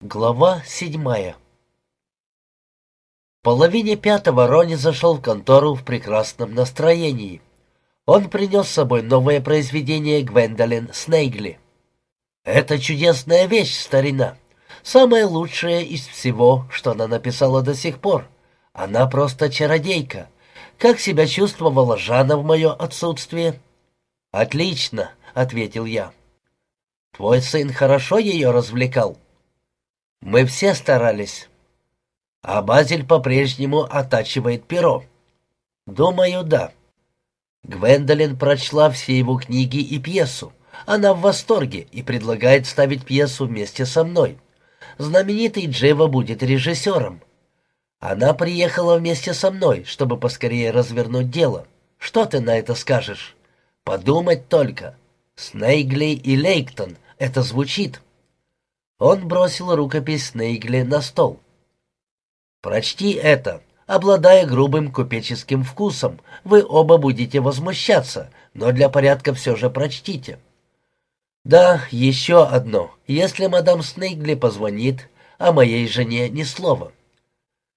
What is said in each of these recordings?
Глава седьмая В половине пятого Рони зашел в контору в прекрасном настроении. Он принес с собой новое произведение Гвендолин Снейгли. «Это чудесная вещь, старина. Самая лучшая из всего, что она написала до сих пор. Она просто чародейка. Как себя чувствовала Жанна в мое отсутствие?» «Отлично», — ответил я. «Твой сын хорошо ее развлекал?» Мы все старались. А Базель по-прежнему оттачивает перо. Думаю, да. Гвендолин прочла все его книги и пьесу. Она в восторге и предлагает ставить пьесу вместе со мной. Знаменитый Джева будет режиссером. Она приехала вместе со мной, чтобы поскорее развернуть дело. Что ты на это скажешь? Подумать только. Снейгли и Лейктон. Это звучит. Он бросил рукопись Снейгли на стол. «Прочти это. Обладая грубым купеческим вкусом, вы оба будете возмущаться, но для порядка все же прочтите». «Да, еще одно. Если мадам Снейгли позвонит, о моей жене ни слова».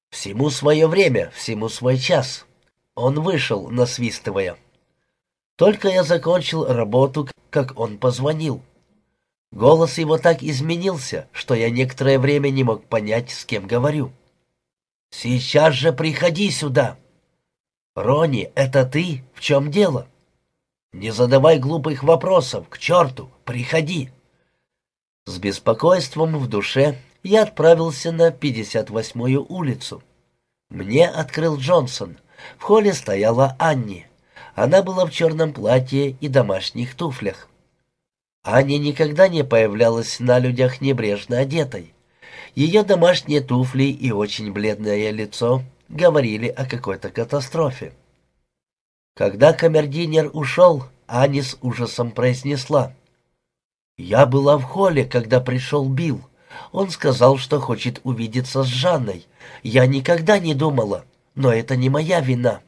«Всему свое время, всему свой час». Он вышел, насвистывая. Только я закончил работу, как он позвонил. Голос его так изменился, что я некоторое время не мог понять, с кем говорю. «Сейчас же приходи сюда!» «Рони, это ты? В чем дело?» «Не задавай глупых вопросов, к черту! Приходи!» С беспокойством в душе я отправился на 58-ю улицу. Мне открыл Джонсон. В холле стояла Анни. Она была в черном платье и домашних туфлях. Аня никогда не появлялась на людях небрежно одетой. Ее домашние туфли и очень бледное лицо говорили о какой-то катастрофе. Когда камердинер ушел, Аня с ужасом произнесла. «Я была в холле, когда пришел Билл. Он сказал, что хочет увидеться с Жанной. Я никогда не думала, но это не моя вина».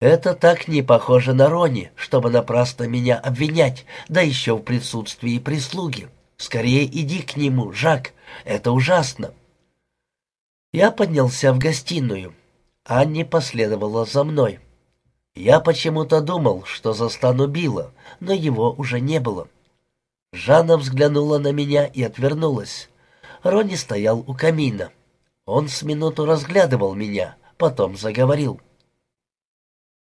Это так не похоже на Рони, чтобы напрасно меня обвинять, да еще в присутствии прислуги. Скорее иди к нему, Жак, это ужасно. Я поднялся в гостиную. Анни последовала за мной. Я почему-то думал, что застану Билла, но его уже не было. Жанна взглянула на меня и отвернулась. Рони стоял у камина. Он с минуту разглядывал меня, потом заговорил. —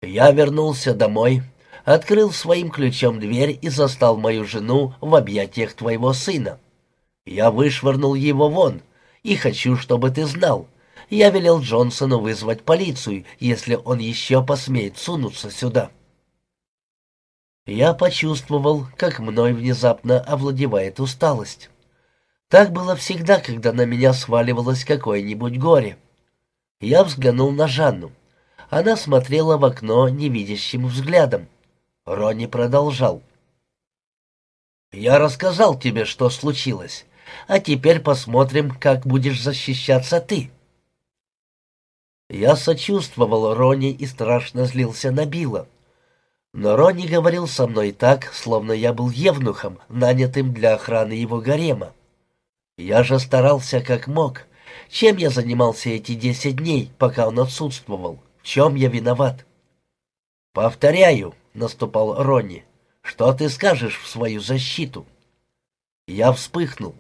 я вернулся домой, открыл своим ключом дверь и застал мою жену в объятиях твоего сына. Я вышвырнул его вон, и хочу, чтобы ты знал. Я велел Джонсону вызвать полицию, если он еще посмеет сунуться сюда. Я почувствовал, как мной внезапно овладевает усталость. Так было всегда, когда на меня сваливалось какое-нибудь горе. Я взглянул на Жанну. Она смотрела в окно невидящим взглядом. Ронни продолжал. «Я рассказал тебе, что случилось, а теперь посмотрим, как будешь защищаться ты». Я сочувствовал Ронни и страшно злился на Билла. Но Ронни говорил со мной так, словно я был евнухом, нанятым для охраны его гарема. Я же старался как мог. Чем я занимался эти десять дней, пока он отсутствовал? Чем я виноват?» «Повторяю», — наступал Ронни, — «что ты скажешь в свою защиту?» Я вспыхнул.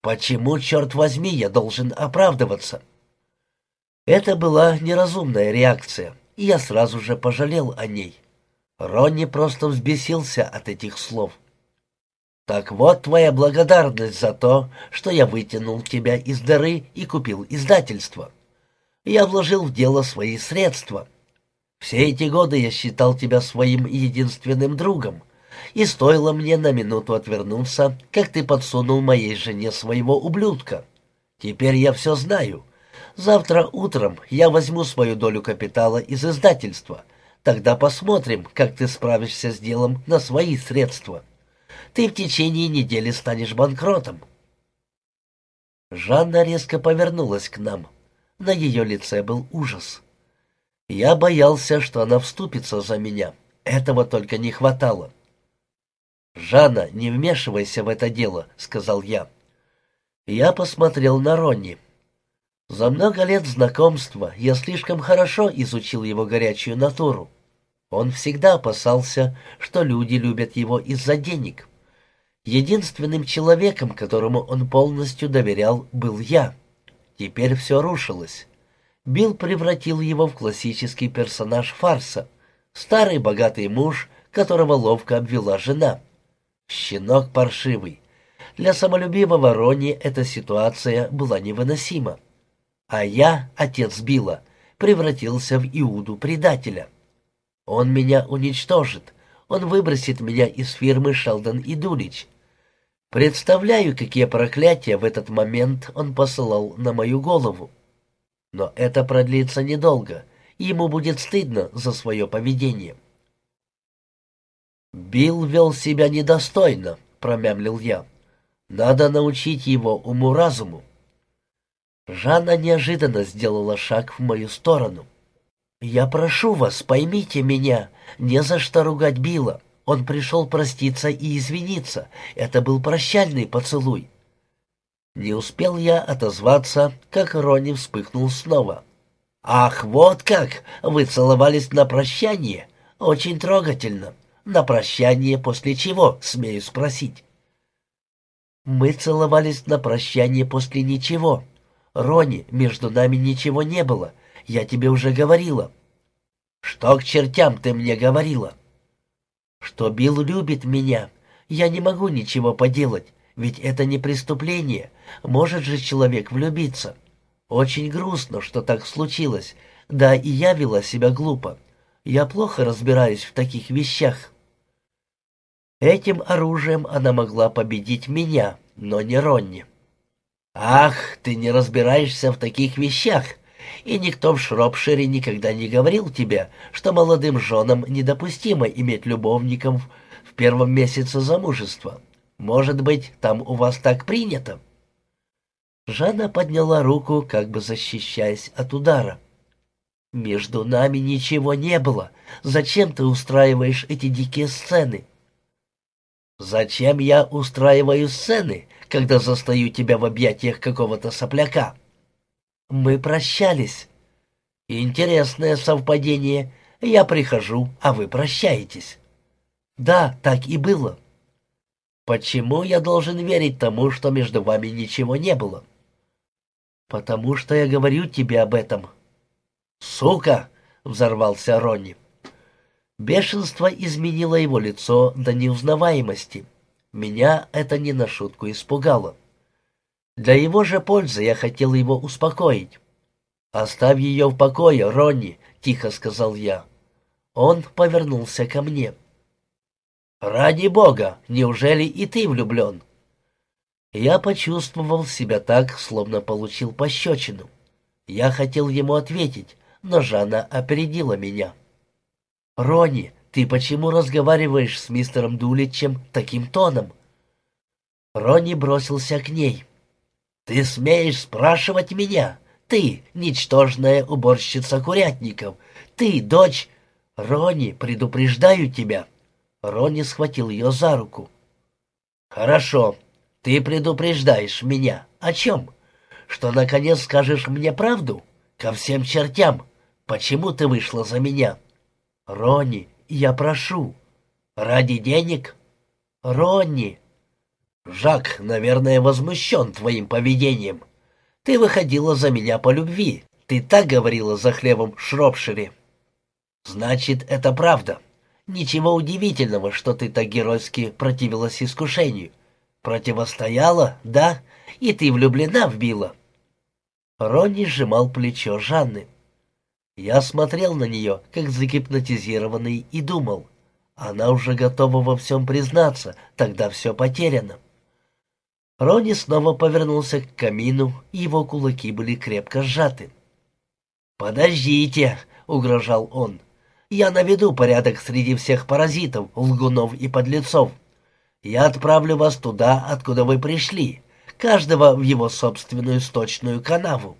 «Почему, черт возьми, я должен оправдываться?» Это была неразумная реакция, и я сразу же пожалел о ней. Ронни просто взбесился от этих слов. «Так вот твоя благодарность за то, что я вытянул тебя из дыры и купил издательство. Я вложил в дело свои средства. Все эти годы я считал тебя своим единственным другом, и стоило мне на минуту отвернуться, как ты подсунул моей жене своего ублюдка. Теперь я все знаю. Завтра утром я возьму свою долю капитала из издательства. Тогда посмотрим, как ты справишься с делом на свои средства. Ты в течение недели станешь банкротом. Жанна резко повернулась к нам. На ее лице был ужас. Я боялся, что она вступится за меня. Этого только не хватало. «Жанна, не вмешивайся в это дело», — сказал я. Я посмотрел на Ронни. За много лет знакомства я слишком хорошо изучил его горячую натуру. Он всегда опасался, что люди любят его из-за денег. Единственным человеком, которому он полностью доверял, был я. Теперь все рушилось. Билл превратил его в классический персонаж фарса. Старый богатый муж, которого ловко обвела жена. Щенок паршивый. Для самолюбивого Ронни эта ситуация была невыносима. А я, отец Билла, превратился в Иуду-предателя. Он меня уничтожит. Он выбросит меня из фирмы Шелдон и Дулич. Представляю, какие проклятия в этот момент он посылал на мою голову. Но это продлится недолго. Ему будет стыдно за свое поведение. «Билл вел себя недостойно», — промямлил я. «Надо научить его уму-разуму». Жанна неожиданно сделала шаг в мою сторону. «Я прошу вас, поймите меня, не за что ругать Билла. Он пришел проститься и извиниться. Это был прощальный поцелуй». Не успел я отозваться, как Ронни вспыхнул снова. «Ах, вот как! Вы целовались на прощание? Очень трогательно. На прощание после чего, смею спросить?» «Мы целовались на прощание после ничего. Ронни, между нами ничего не было. Я тебе уже говорила». «Что к чертям ты мне говорила?» «Что Билл любит меня. Я не могу ничего поделать, ведь это не преступление. Может же человек влюбиться. Очень грустно, что так случилось. Да и я вела себя глупо. Я плохо разбираюсь в таких вещах». Этим оружием она могла победить меня, но не Ронни. «Ах, ты не разбираешься в таких вещах!» И никто в Шропшире никогда не говорил тебе, что молодым женам недопустимо иметь любовников в первом месяце замужества. Может быть, там у вас так принято?» Жанна подняла руку, как бы защищаясь от удара. «Между нами ничего не было. Зачем ты устраиваешь эти дикие сцены?» «Зачем я устраиваю сцены, когда застаю тебя в объятиях какого-то сопляка?» Мы прощались. Интересное совпадение. Я прихожу, а вы прощаетесь. Да, так и было. Почему я должен верить тому, что между вами ничего не было? Потому что я говорю тебе об этом. Сука! Взорвался Ронни. Бешенство изменило его лицо до неузнаваемости. Меня это не на шутку испугало. Для его же пользы я хотел его успокоить. «Оставь ее в покое, Ронни», — тихо сказал я. Он повернулся ко мне. «Ради бога, неужели и ты влюблен?» Я почувствовал себя так, словно получил пощечину. Я хотел ему ответить, но Жанна опередила меня. «Ронни, ты почему разговариваешь с мистером Дуличем таким тоном?» Ронни бросился к ней. «Ты смеешь спрашивать меня? Ты, ничтожная уборщица курятников! Ты, дочь...» «Ронни, предупреждаю тебя!» Ронни схватил ее за руку. «Хорошо, ты предупреждаешь меня. О чем? Что, наконец, скажешь мне правду? Ко всем чертям. Почему ты вышла за меня?» «Ронни, я прошу». «Ради денег?» «Ронни, Жак, наверное, возмущен твоим поведением. Ты выходила за меня по любви. Ты так говорила за хлебом в Шропшире. Значит, это правда. Ничего удивительного, что ты так геройски противилась искушению. Противостояла, да? И ты влюблена в Билла. Ронни сжимал плечо Жанны. Я смотрел на нее, как загипнотизированный, и думал. Она уже готова во всем признаться, тогда все потеряно. Ронни снова повернулся к камину, его кулаки были крепко сжаты. «Подождите!» — угрожал он. «Я наведу порядок среди всех паразитов, лгунов и подлецов. Я отправлю вас туда, откуда вы пришли, каждого в его собственную сточную канаву».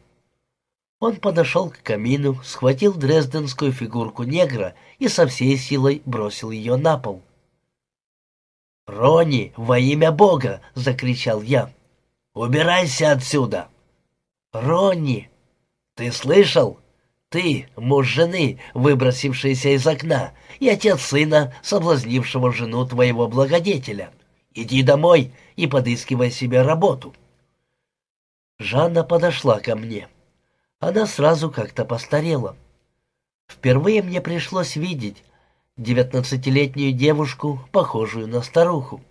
Он подошел к камину, схватил дрезденскую фигурку негра и со всей силой бросил ее на пол. «Ронни, во имя Бога!» — закричал я. Убирайся отсюда!» «Ронни! Ты слышал? Ты, муж жены, выбросившийся из окна, и отец сына, соблазнившего жену твоего благодетеля. Иди домой и подыскивай себе работу». Жанна подошла ко мне. Она сразу как-то постарела. Впервые мне пришлось видеть девятнадцатилетнюю девушку, похожую на старуху.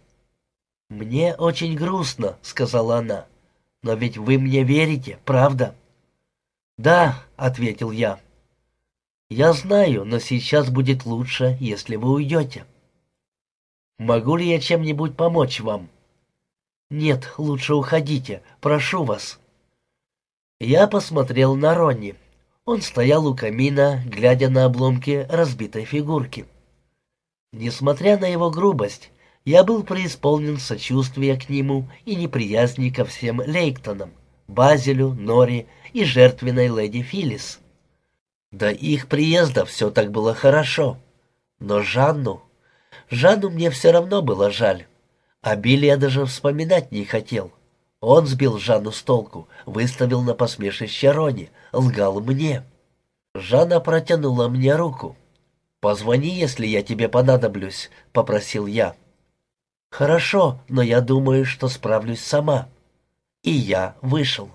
«Мне очень грустно», — сказала она. «Но ведь вы мне верите, правда?» «Да», — ответил я. «Я знаю, но сейчас будет лучше, если вы уйдете». «Могу ли я чем-нибудь помочь вам?» «Нет, лучше уходите, прошу вас». Я посмотрел на Ронни. Он стоял у камина, глядя на обломки разбитой фигурки. Несмотря на его грубость, я был преисполнен сочувствия к нему и неприязни ко всем Лейктонам, Базелю, Нори и жертвенной леди Филлис. До их приезда все так было хорошо. Но Жанну... Жанну мне все равно было жаль. А Билли я даже вспоминать не хотел. Он сбил Жанну с толку, выставил на посмешище Рони, лгал мне. Жанна протянула мне руку. «Позвони, если я тебе понадоблюсь», — попросил я. «Хорошо, но я думаю, что справлюсь сама». И я вышел.